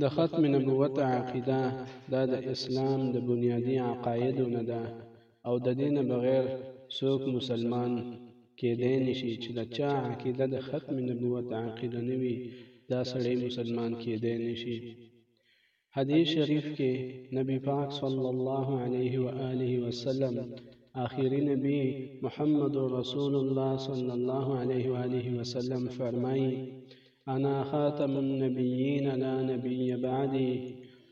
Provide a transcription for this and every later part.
د ختم نبوت عقیده دا د اسلام د بنیادی عقایدو نه ده او د دې نه بغیر څوک مسلمان کېدای نشي چې د چا عقیده د ختم نبوت عقیده نه وي دا سړی مسلمان کېدای نشي حدیث شریف کې نبی پاک صلی الله علیه و آله وسلم آخری نبی محمد رسول الله صلی الله علیه و آله وسلم فرمایي انا خاتم النبیین لا نبی بعدی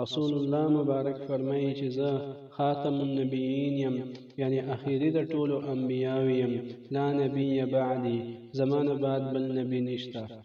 رسول الله مبارک فرمایي چې زه خاتم النبیین یم یعنی اخیری د ټولو انبیاو یم لا نبی بعدی زمانه بعد بل نبی نشته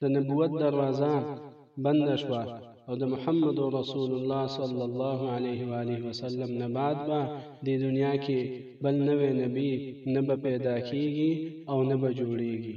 د نبوت دروازه بنده شوه او د محمد رسول الله صلی الله علیه و آله وسلم نه بعد به د دنیا کې بل نوې نبی نه به پیدا کیږي او نه به جوړیږي